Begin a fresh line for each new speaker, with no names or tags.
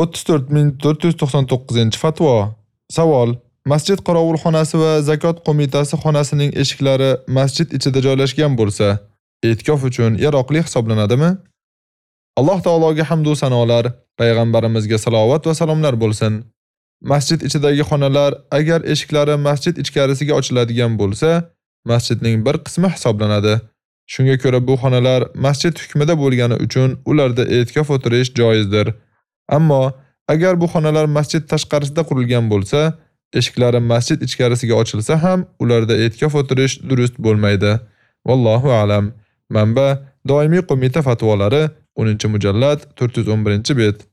34499-fatvo. Savol: Masjid qorovulxonasi va zakot qo'mitasi xonasining eshiklari masjid ichida joylashgan bo'lsa, e'tikof uchun yaroqli hisoblanadimi? Alloh taologa hamd va sanolar, payg'ambarimizga salovat va salomlar bo'lsin. Masjid ichidagi xonalar agar eshiklari masjid ichkarisiga ochiladigan bo'lsa, masjidning bir qismi hisoblanadi. Shunga ko'ra bu xonalar masjid hukmida bo'lgani uchun ularda e'tikof o'tirish joizdir. Ammo agar bu xonalar masjid tashqarisida qurilgan bo'lsa, eshiklari masjid ichkarisiga ochilsa ham ularda e'tikof o'tirish durust bo'lmaydi. Vallohu a'lam. Manba: Doimiy qo'mita fatvolari 10-mujallad 411-bet.